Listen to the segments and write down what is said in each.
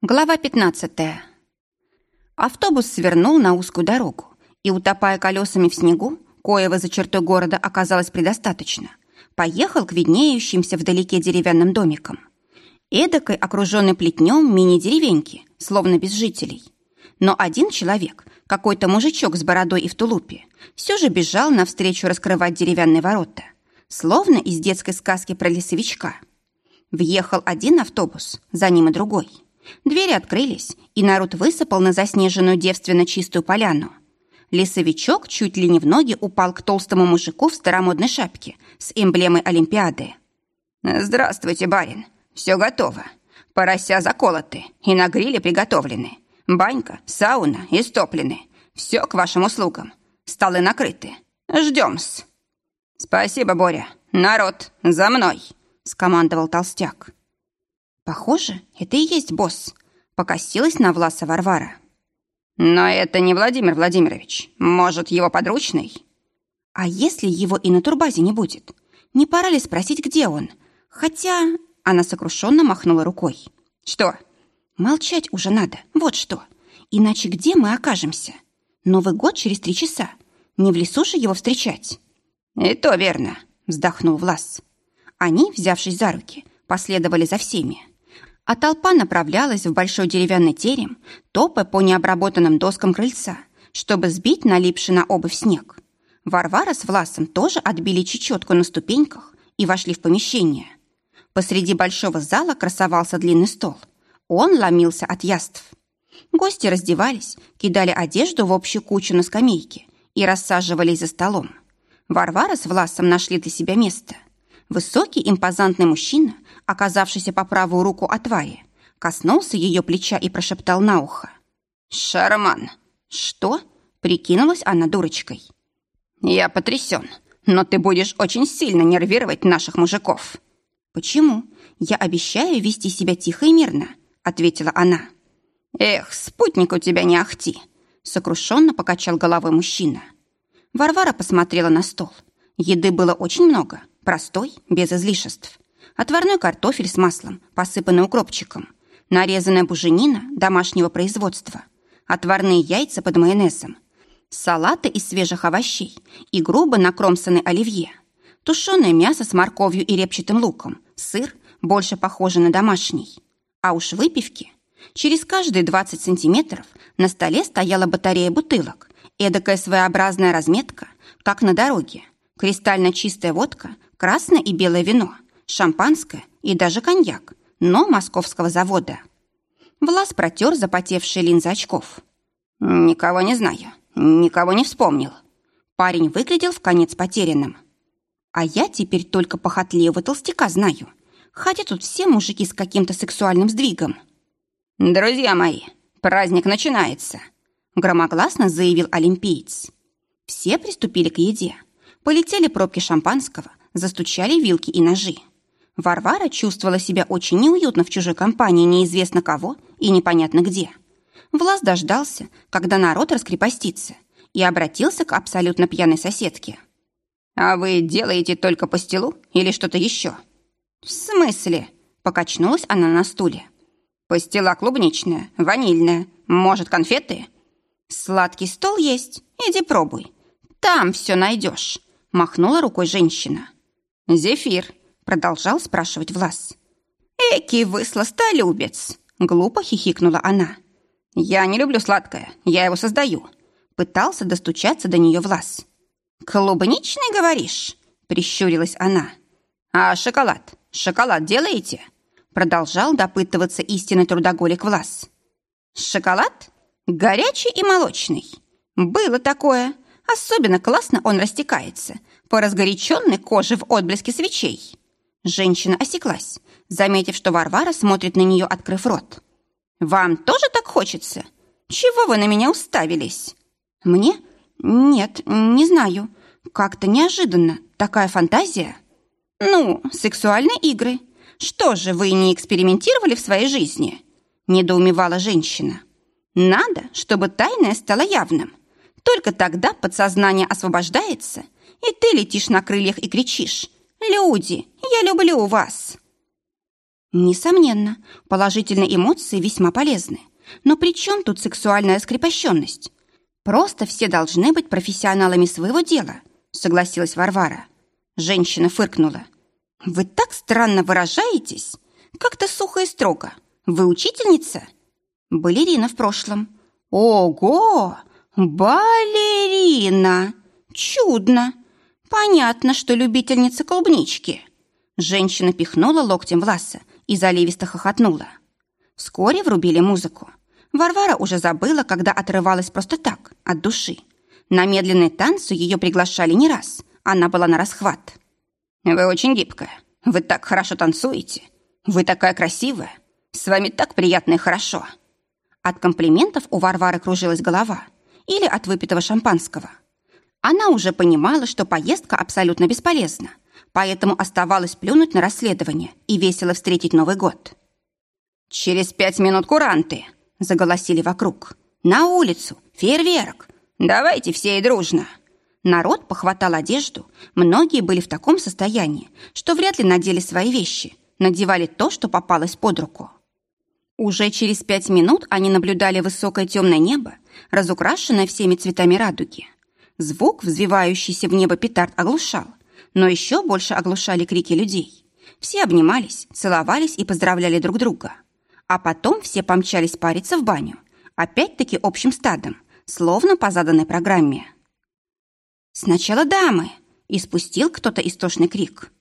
Глава 15. Автобус свернул на узкую дорогу, и, утопая колесами в снегу, коего за чертой города оказалось предостаточно, поехал к виднеющимся вдалеке деревянным домикам. Эдакой, окруженной плетнем мини-деревеньки, словно без жителей. Но один человек, какой-то мужичок с бородой и в тулупе, все же бежал навстречу раскрывать деревянные ворота, словно из детской сказки про лесовичка. Въехал один автобус, за ним и другой – Двери открылись, и народ высыпал на заснеженную девственно чистую поляну. Лесовичок чуть ли не в ноги упал к толстому мужику в старомодной шапке с эмблемой Олимпиады. «Здравствуйте, барин. Все готово. Порося заколоты и на гриле приготовлены. Банька, сауна истоплены. Все к вашим услугам. Столы накрыты. Ждем-с». «Спасибо, Боря. Народ, за мной!» — скомандовал толстяк. Похоже, это и есть босс. Покосилась на Власа Варвара. Но это не Владимир Владимирович. Может, его подручный? А если его и на турбазе не будет? Не пора ли спросить, где он? Хотя... Она сокрушенно махнула рукой. Что? Молчать уже надо. Вот что. Иначе где мы окажемся? Новый год через три часа. Не в лесу же его встречать. И то верно, вздохнул Влас. Они, взявшись за руки, последовали за всеми а толпа направлялась в большой деревянный терем, топая по необработанным доскам крыльца, чтобы сбить налипший на обувь снег. Варвара с Власом тоже отбили чечетку на ступеньках и вошли в помещение. Посреди большого зала красовался длинный стол. Он ломился от яств. Гости раздевались, кидали одежду в общую кучу на скамейке и рассаживались за столом. Варвара с Власом нашли для себя место. Высокий импозантный мужчина – оказавшийся по правую руку от Ваи, коснулся ее плеча и прошептал на ухо. «Шарман!» «Что?» — прикинулась она дурочкой. «Я потрясен, но ты будешь очень сильно нервировать наших мужиков». «Почему? Я обещаю вести себя тихо и мирно», — ответила она. «Эх, спутник у тебя не ахти!» — сокрушенно покачал головой мужчина. Варвара посмотрела на стол. Еды было очень много, простой, без излишеств. Отварной картофель с маслом, посыпанный укропчиком, нарезанная буженина домашнего производства, отварные яйца под майонезом, салаты из свежих овощей и грубо накромсанный оливье, тушеное мясо с морковью и репчатым луком, сыр, больше похожий на домашний. А уж выпивки. Через каждые 20 сантиметров на столе стояла батарея бутылок, эдакая своеобразная разметка, как на дороге, кристально чистая водка, красное и белое вино – шампанское и даже коньяк, но московского завода. Влас протер запотевшие линзы очков. «Никого не знаю, никого не вспомнил». Парень выглядел в конец потерянным. «А я теперь только похотливого толстяка знаю. Хотя тут все мужики с каким-то сексуальным сдвигом». «Друзья мои, праздник начинается», — громогласно заявил олимпиец. Все приступили к еде. Полетели пробки шампанского, застучали вилки и ножи. Варвара чувствовала себя очень неуютно в чужой компании неизвестно кого и непонятно где. Влас дождался, когда народ раскрепостится, и обратился к абсолютно пьяной соседке. «А вы делаете только пастилу или что-то еще?» «В смысле?» — покачнулась она на стуле. «Пастила клубничная, ванильная, может, конфеты?» «Сладкий стол есть, иди пробуй. Там все найдешь», — махнула рукой женщина. «Зефир», Продолжал спрашивать Влас. «Эки вы сластолюбец!» Глупо хихикнула она. «Я не люблю сладкое, я его создаю». Пытался достучаться до нее Влас. «Клубничный, говоришь?» Прищурилась она. «А шоколад? Шоколад делаете?» Продолжал допытываться истинный трудоголик Влас. «Шоколад? Горячий и молочный. Было такое. Особенно классно он растекается по разгоряченной коже в отблеске свечей. Женщина осеклась, заметив, что Варвара смотрит на нее, открыв рот. «Вам тоже так хочется? Чего вы на меня уставились?» «Мне? Нет, не знаю. Как-то неожиданно. Такая фантазия». «Ну, сексуальные игры. Что же, вы не экспериментировали в своей жизни?» Недоумевала женщина. «Надо, чтобы тайное стало явным. Только тогда подсознание освобождается, и ты летишь на крыльях и кричишь. «Люди, я люблю вас!» Несомненно, положительные эмоции весьма полезны. Но при чем тут сексуальная скрепощенность? Просто все должны быть профессионалами своего дела, согласилась Варвара. Женщина фыркнула. Вы так странно выражаетесь. Как-то сухо и строго. Вы учительница? Балерина в прошлом. Ого! Балерина! Чудно! Понятно, что любительница клубнички. Женщина пихнула локтем в Ласса и заливисто хохотнула. Вскоре врубили музыку. Варвара уже забыла, когда отрывалась просто так, от души. На медленные танцы ее приглашали не раз. Она была на расхват. «Вы очень гибкая. Вы так хорошо танцуете. Вы такая красивая. С вами так приятно и хорошо». От комплиментов у Варвары кружилась голова. Или от выпитого шампанского. Она уже понимала, что поездка абсолютно бесполезна, поэтому оставалось плюнуть на расследование и весело встретить Новый год. «Через пять минут куранты!» – заголосили вокруг. «На улицу! Фейерверк! Давайте все и дружно!» Народ похватал одежду, многие были в таком состоянии, что вряд ли надели свои вещи, надевали то, что попалось под руку. Уже через пять минут они наблюдали высокое темное небо, разукрашенное всеми цветами радуги. Звук, взвивающийся в небо петард, оглушал, но еще больше оглушали крики людей. Все обнимались, целовались и поздравляли друг друга. А потом все помчались париться в баню, опять-таки общим стадом, словно по заданной программе. «Сначала дамы!» – испустил кто-то истошный крик.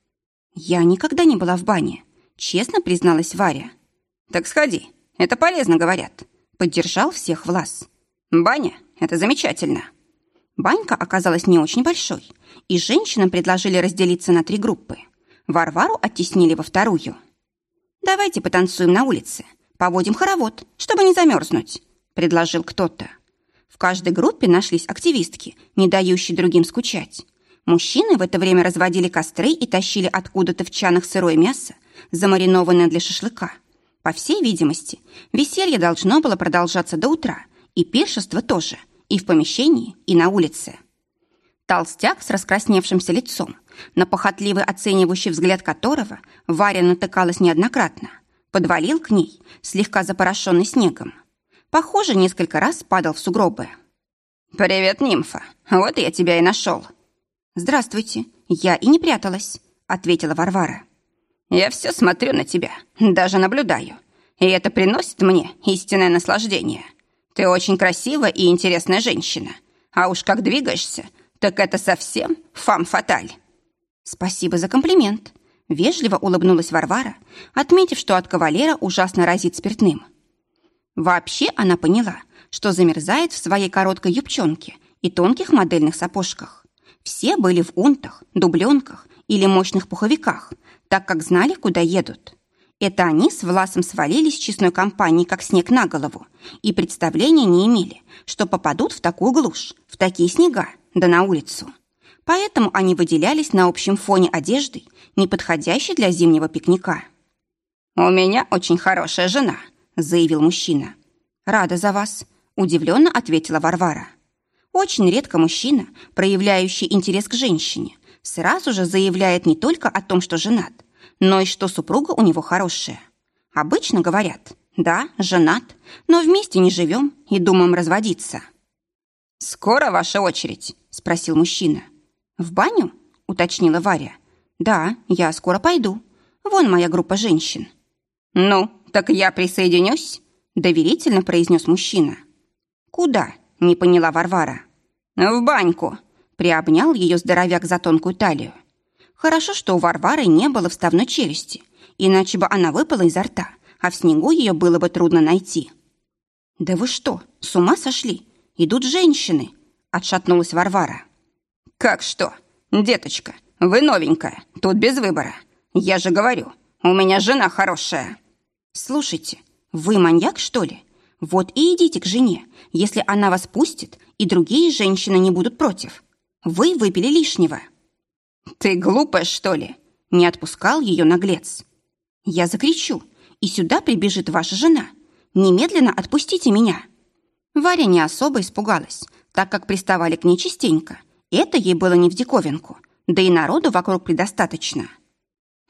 «Я никогда не была в бане», – честно призналась Варя. «Так сходи, это полезно, говорят», – поддержал всех Влас. «Баня – это замечательно». Банька оказалась не очень большой, и женщинам предложили разделиться на три группы. Варвару оттеснили во вторую. «Давайте потанцуем на улице, поводим хоровод, чтобы не замерзнуть», – предложил кто-то. В каждой группе нашлись активистки, не дающие другим скучать. Мужчины в это время разводили костры и тащили откуда-то в чанах сырое мясо, замаринованное для шашлыка. По всей видимости, веселье должно было продолжаться до утра, и пиршество тоже – и в помещении, и на улице. Толстяк с раскрасневшимся лицом, на похотливый оценивающий взгляд которого Варя натыкалась неоднократно, подвалил к ней, слегка запорошенный снегом. Похоже, несколько раз падал в сугробы. «Привет, нимфа! Вот я тебя и нашел!» «Здравствуйте! Я и не пряталась!» — ответила Варвара. «Я все смотрю на тебя, даже наблюдаю, и это приносит мне истинное наслаждение. Ты очень красивая и интересная женщина. А уж как двигаешься, так это совсем фам-фаталь. Спасибо за комплимент. Вежливо улыбнулась Варвара, отметив, что от кавалера ужасно разит спиртным. Вообще она поняла, что замерзает в своей короткой юбчонке и тонких модельных сапожках. Все были в унтах, дубленках или мощных пуховиках, так как знали, куда едут. Это они с Власом свалились с честной компанией, как снег на голову, и представления не имели, что попадут в такую глушь, в такие снега, да на улицу. Поэтому они выделялись на общем фоне одеждой, не подходящей для зимнего пикника. «У меня очень хорошая жена», — заявил мужчина. «Рада за вас», — удивленно ответила Варвара. Очень редко мужчина, проявляющий интерес к женщине, сразу же заявляет не только о том, что женат, но и что супруга у него хорошая. Обычно говорят, да, женат, но вместе не живем и думаем разводиться. «Скоро ваша очередь?» – спросил мужчина. «В баню?» – уточнила Варя. «Да, я скоро пойду. Вон моя группа женщин». «Ну, так я присоединюсь?» – доверительно произнес мужчина. «Куда?» – не поняла Варвара. «В баньку», – приобнял ее здоровяк за тонкую талию. Хорошо, что у Варвары не было вставной челюсти, иначе бы она выпала изо рта, а в снегу ее было бы трудно найти. «Да вы что, с ума сошли? Идут женщины!» — отшатнулась Варвара. «Как что? Деточка, вы новенькая, тут без выбора. Я же говорю, у меня жена хорошая». «Слушайте, вы маньяк, что ли? Вот и идите к жене, если она вас пустит, и другие женщины не будут против. Вы выпили лишнего». «Ты глупая, что ли?» Не отпускал ее наглец. «Я закричу, и сюда прибежит ваша жена. Немедленно отпустите меня!» Варя не особо испугалась, так как приставали к ней частенько. Это ей было не в диковинку, да и народу вокруг предостаточно.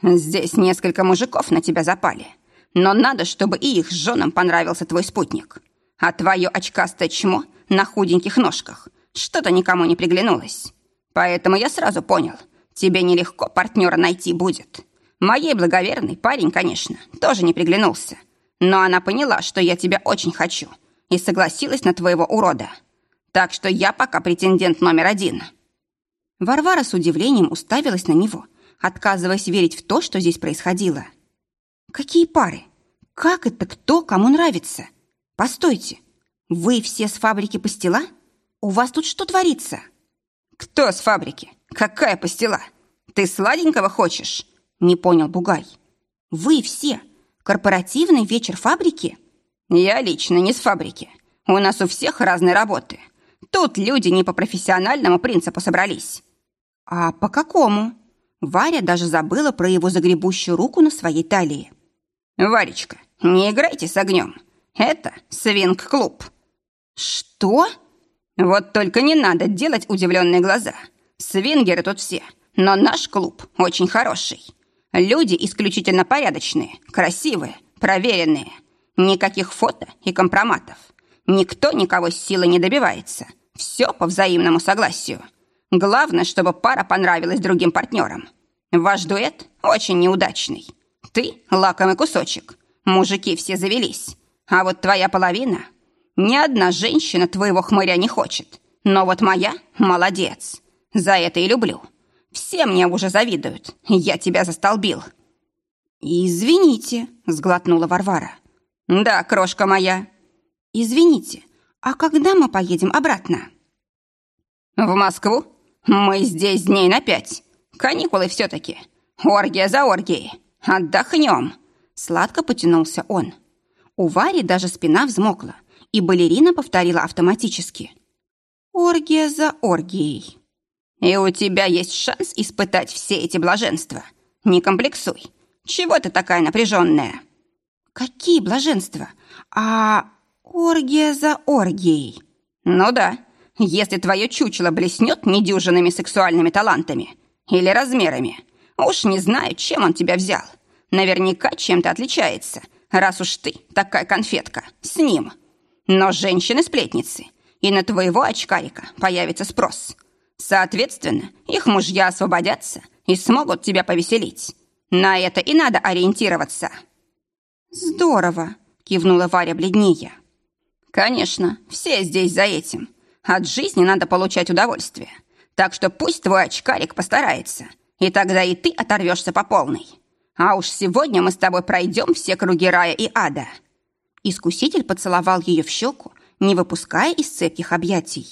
Здесь несколько мужиков на тебя запали. Но надо, чтобы и их женам понравился твой спутник. А твое очкастое чмо на худеньких ножках что-то никому не приглянулось. Поэтому я сразу понял, тебе нелегко партнера найти будет. Моей благоверный парень, конечно, тоже не приглянулся. Но она поняла, что я тебя очень хочу, и согласилась на твоего урода. Так что я пока претендент номер один». Варвара с удивлением уставилась на него, отказываясь верить в то, что здесь происходило. «Какие пары? Как это кто кому нравится? Постойте, вы все с фабрики пастила? У вас тут что творится?» «Кто с фабрики? Какая пастила? Ты сладенького хочешь?» Не понял Бугай. «Вы все. Корпоративный вечер фабрики?» «Я лично не с фабрики. У нас у всех разные работы. Тут люди не по профессиональному принципу собрались». «А по какому?» Варя даже забыла про его загребущую руку на своей талии. «Варечка, не играйте с огнем. Это свинг-клуб». «Что?» «Вот только не надо делать удивленные глаза. Свингеры тут все, но наш клуб очень хороший. Люди исключительно порядочные, красивые, проверенные. Никаких фото и компроматов. Никто никого силы не добивается. Все по взаимному согласию. Главное, чтобы пара понравилась другим партнерам. Ваш дуэт очень неудачный. Ты – лакомый кусочек. Мужики все завелись. А вот твоя половина – ни одна женщина твоего хмыря не хочет. Но вот моя – молодец. За это и люблю. Все мне уже завидуют. Я тебя застолбил». «Извините», – сглотнула Варвара. «Да, крошка моя». «Извините, а когда мы поедем обратно?» «В Москву? Мы здесь дней на пять. Каникулы все-таки. Оргия за оргией. Отдохнем». Сладко потянулся он. У Вари даже спина взмокла, и балерина повторила автоматически. «Оргия за оргией». И у тебя есть шанс испытать все эти блаженства. Не комплексуй. Чего ты такая напряженная? Какие блаженства? А оргия за оргией? Ну да, если твое чучело блеснет недюжинными сексуальными талантами или размерами. Уж не знаю, чем он тебя взял. Наверняка чем-то отличается, раз уж ты такая конфетка с ним. Но женщины-сплетницы, и на твоего очкарика появится спрос – Соответственно, их мужья освободятся и смогут тебя повеселить. На это и надо ориентироваться». «Здорово», — кивнула Варя бледнее. «Конечно, все здесь за этим. От жизни надо получать удовольствие. Так что пусть твой очкарик постарается, и тогда и ты оторвешься по полной. А уж сегодня мы с тобой пройдем все круги рая и ада». Искуситель поцеловал ее в щеку, не выпуская из цепких объятий.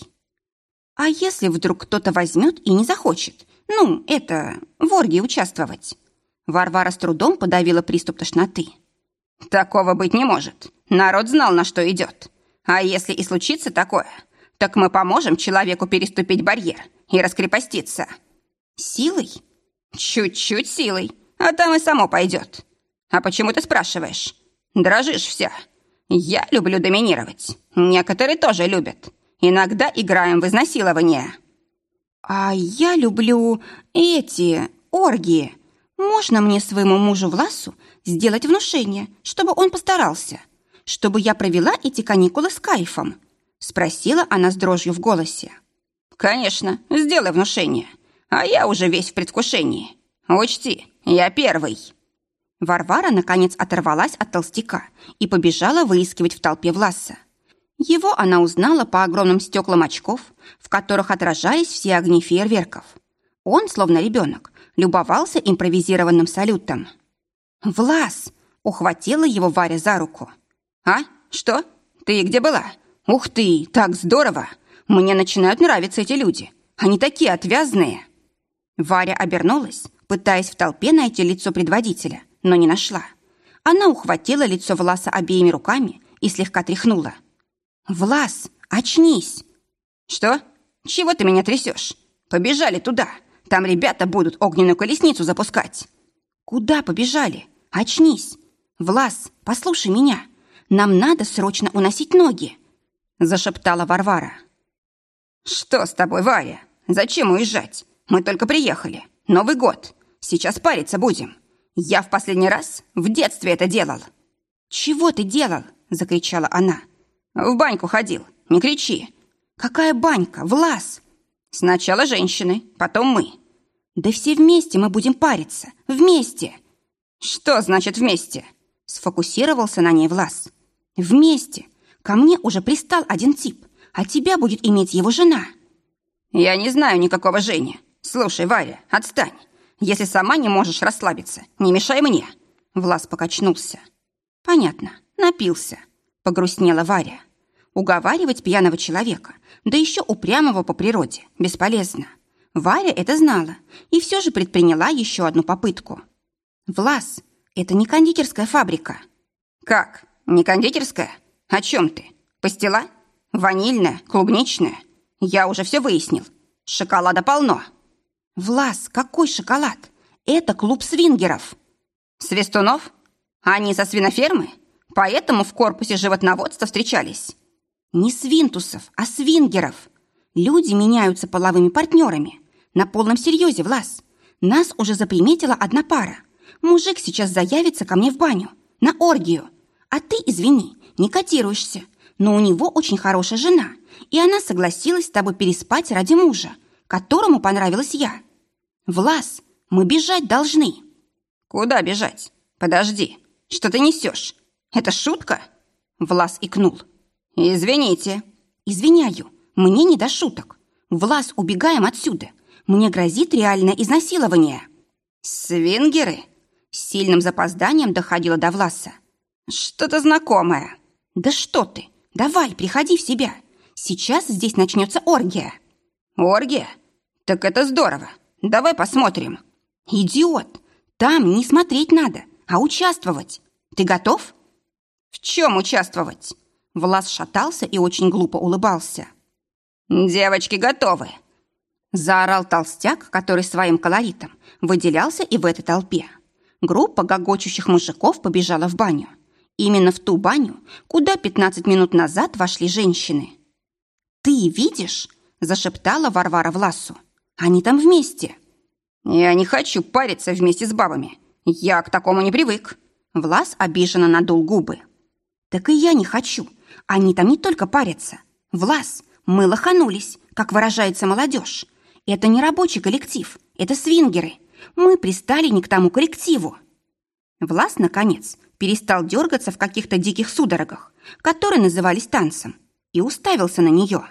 А если вдруг кто-то возьмет и не захочет? Ну, это, в оргии участвовать. Варвара с трудом подавила приступ тошноты. Такого быть не может. Народ знал, на что идет. А если и случится такое, так мы поможем человеку переступить барьер и раскрепоститься. Силой? Чуть-чуть силой, а там и само пойдет. А почему ты спрашиваешь? Дрожишь вся. Я люблю доминировать. Некоторые тоже любят. Иногда играем в изнасилование». «А я люблю эти оргии. Можно мне своему мужу Власу сделать внушение, чтобы он постарался, чтобы я провела эти каникулы с кайфом?» Спросила она с дрожью в голосе. «Конечно, сделай внушение. А я уже весь в предвкушении. Учти, я первый». Варвара, наконец, оторвалась от толстяка и побежала выискивать в толпе Власа. Его она узнала по огромным стеклам очков, в которых отражались все огни фейерверков. Он, словно ребенок, любовался импровизированным салютом. «Влас!» — ухватила его Варя за руку. «А? Что? Ты где была? Ух ты, так здорово! Мне начинают нравиться эти люди. Они такие отвязные!» Варя обернулась, пытаясь в толпе найти лицо предводителя, но не нашла. Она ухватила лицо Власа обеими руками и слегка тряхнула. «Влас, очнись!» «Что? Чего ты меня трясешь? Побежали туда. Там ребята будут огненную колесницу запускать». «Куда побежали? Очнись! Влас, послушай меня. Нам надо срочно уносить ноги!» Зашептала Варвара. «Что с тобой, Варя? Зачем уезжать? Мы только приехали. Новый год. Сейчас париться будем. Я в последний раз в детстве это делал. Чего ты делал? Закричала она. В баньку ходил. Не кричи. Какая банька? Влас. Сначала женщины, потом мы. Да все вместе мы будем париться. Вместе. Что значит вместе? Сфокусировался на ней Влас. Вместе. Ко мне уже пристал один тип, а тебя будет иметь его жена. Я не знаю никакого Жени. Слушай, Варя, отстань. Если сама не можешь расслабиться, не мешай мне. Влас покачнулся. Понятно, напился. Погрустнела Варя. Уговаривать пьяного человека, да еще упрямого по природе, бесполезно. Варя это знала и все же предприняла еще одну попытку. «Влас, это не кондитерская фабрика». «Как? Не кондитерская? О чем ты? Пастила? Ванильная, клубничная? Я уже все выяснил. Шоколада полно». «Влас, какой шоколад? Это клуб свингеров». «Свистунов? Они со свинофермы? Поэтому в корпусе животноводства встречались?» «Не свинтусов, а свингеров. Люди меняются половыми партнерами. На полном серьезе, Влас. Нас уже заприметила одна пара. Мужик сейчас заявится ко мне в баню, на оргию. А ты, извини, не котируешься, но у него очень хорошая жена, и она согласилась с тобой переспать ради мужа, которому понравилась я. Влас, мы бежать должны. Куда бежать? Подожди, что ты несешь? Это шутка? Влас икнул. Извините. Извиняю, мне не до шуток. Влас, убегаем отсюда. Мне грозит реальное изнасилование. Свингеры? С сильным запозданием доходило до Власа. Что-то знакомое. Да что ты? Давай, приходи в себя. Сейчас здесь начнется оргия. Оргия? Так это здорово. Давай посмотрим. Идиот! Там не смотреть надо, а участвовать. Ты готов? В чем участвовать? Влас шатался и очень глупо улыбался. «Девочки готовы!» Заорал толстяк, который своим колоритом выделялся и в этой толпе. Группа гогочущих мужиков побежала в баню. Именно в ту баню, куда 15 минут назад вошли женщины. «Ты видишь?» – зашептала Варвара Власу. «Они там вместе». «Я не хочу париться вместе с бабами. Я к такому не привык». Влас обиженно надул губы. «Так и я не хочу. Они там не только парятся. Влас, мы лоханулись, как выражается молодежь. Это не рабочий коллектив, это свингеры. Мы пристали не к тому коллективу. Влас, наконец, перестал дергаться в каких-то диких судорогах, которые назывались танцем, и уставился на нее.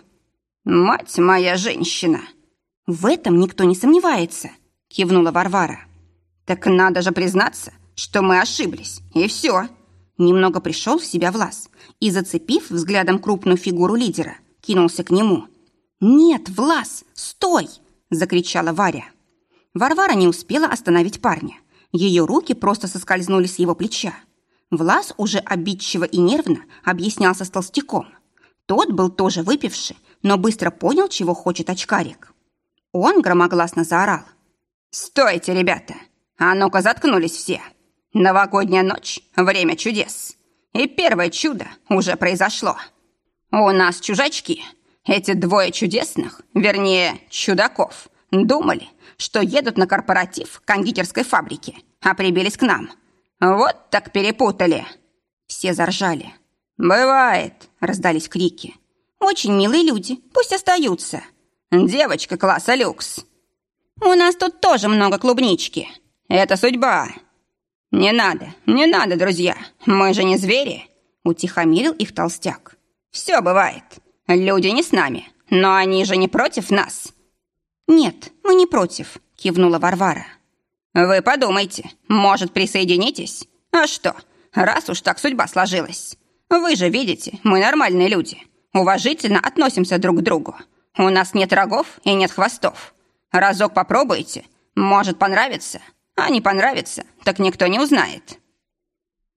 «Мать моя женщина!» «В этом никто не сомневается», — кивнула Варвара. «Так надо же признаться, что мы ошиблись, и все». Немного пришел в себя Влас и, зацепив взглядом крупную фигуру лидера, кинулся к нему. «Нет, Влас, стой!» закричала Варя. Варвара не успела остановить парня. Ее руки просто соскользнули с его плеча. Влас уже обидчиво и нервно объяснялся с толстяком. Тот был тоже выпивший, но быстро понял, чего хочет очкарик. Он громогласно заорал. «Стойте, ребята! А ну-ка заткнулись все! Новогодняя ночь — время чудес! И первое чудо уже произошло! У нас чужачки, эти двое чудесных, вернее, чудаков, думали, что едут на корпоратив кондитерской фабрики, а прибились к нам. Вот так перепутали. Все заржали. «Бывает», — раздались крики. «Очень милые люди, пусть остаются». «Девочка класса люкс». «У нас тут тоже много клубнички. Это судьба». «Не надо, не надо, друзья, мы же не звери», — утихомирил их толстяк. «Все бывает. Люди не с нами, но они же не против нас». «Нет, мы не против», — кивнула Варвара. «Вы подумайте, может, присоединитесь? А что, раз уж так судьба сложилась. Вы же видите, мы нормальные люди, уважительно относимся друг к другу. У нас нет рогов и нет хвостов. Разок попробуйте, может, понравится, а не понравится, так никто не узнает».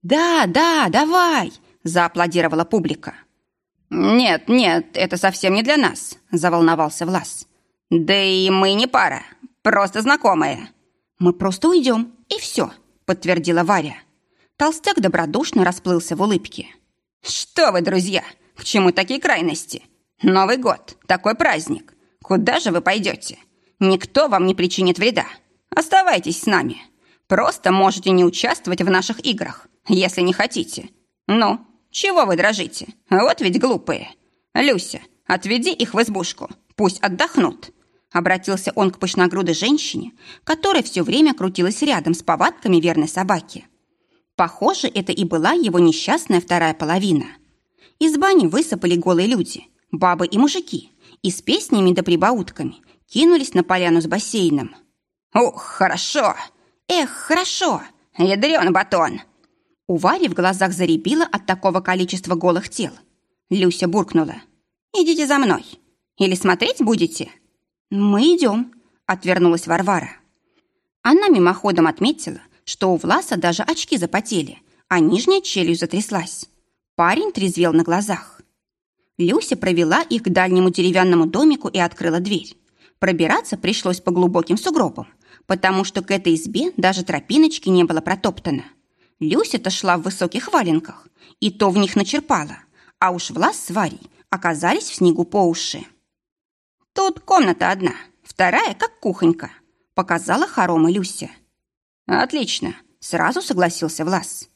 «Да, да, давай!» – зааплодировала публика. «Нет, нет, это совсем не для нас», – заволновался Влас. «Да и мы не пара, просто знакомые». «Мы просто уйдем, и все», – подтвердила Варя. Толстяк добродушно расплылся в улыбке. «Что вы, друзья, к чему такие крайности? Новый год, такой праздник. Куда же вы пойдете? Никто вам не причинит вреда. Оставайтесь с нами. Просто можете не участвовать в наших играх, если не хотите. Ну, чего вы дрожите? Вот ведь глупые. Люся, отведи их в избушку, пусть отдохнут. Обратился он к пышногрудой женщине, которая все время крутилась рядом с повадками верной собаки. Похоже, это и была его несчастная вторая половина. Из бани высыпали голые люди, бабы и мужики, и с песнями да прибаутками кинулись на поляну с бассейном. «Ух, хорошо! Эх, хорошо! Ядрён батон!» У Вари в глазах заребило от такого количества голых тел. Люся буркнула. «Идите за мной. Или смотреть будете?» «Мы идем», — отвернулась Варвара. Она мимоходом отметила, что у Власа даже очки запотели, а нижняя челюсть затряслась. Парень трезвел на глазах. Люся провела их к дальнему деревянному домику и открыла дверь. Пробираться пришлось по глубоким сугробам, потому что к этой избе даже тропиночки не было протоптано. Люся-то шла в высоких валенках, и то в них начерпала, а уж Влас с Варей оказались в снегу по уши. «Тут комната одна, вторая как кухонька», — показала хоромы Люся. «Отлично», — сразу согласился Влас.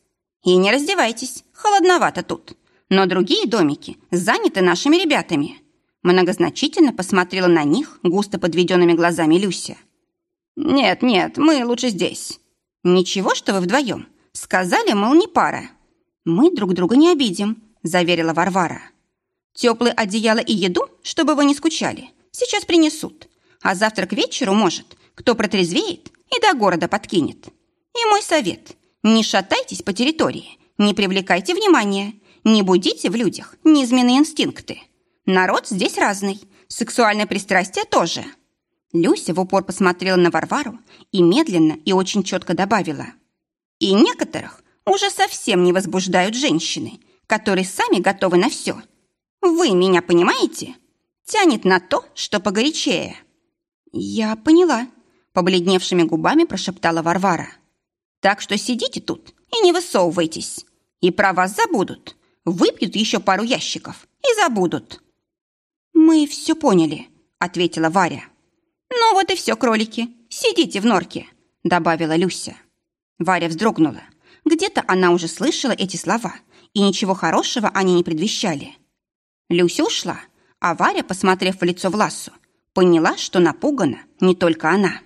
«И не раздевайтесь, холодновато тут. Но другие домики заняты нашими ребятами». Многозначительно посмотрела на них густо подведенными глазами Люся. «Нет, нет, мы лучше здесь». «Ничего, что вы вдвоем. Сказали, мол, не пара». «Мы друг друга не обидим», — заверила Варвара. «Теплые одеяло и еду, чтобы вы не скучали, сейчас принесут. А завтра к вечеру, может, кто протрезвеет и до города подкинет. И мой совет – не шатайтесь по территории, не привлекайте внимания, не будите в людях низменные инстинкты. Народ здесь разный, сексуальное пристрастие тоже». Люся в упор посмотрела на Варвару и медленно и очень четко добавила. «И некоторых уже совсем не возбуждают женщины, которые сами готовы на все. Вы меня понимаете? Тянет на то, что погорячее». «Я поняла», — побледневшими губами прошептала Варвара. «Так что сидите тут и не высовывайтесь. И про вас забудут. Выпьют еще пару ящиков и забудут». «Мы все поняли», — ответила Варя. «Ну вот и все, кролики. Сидите в норке», — добавила Люся. Варя вздрогнула. Где-то она уже слышала эти слова, и ничего хорошего они не предвещали. Люся ушла, а Варя, посмотрев в лицо Власу, поняла, что напугана не только она.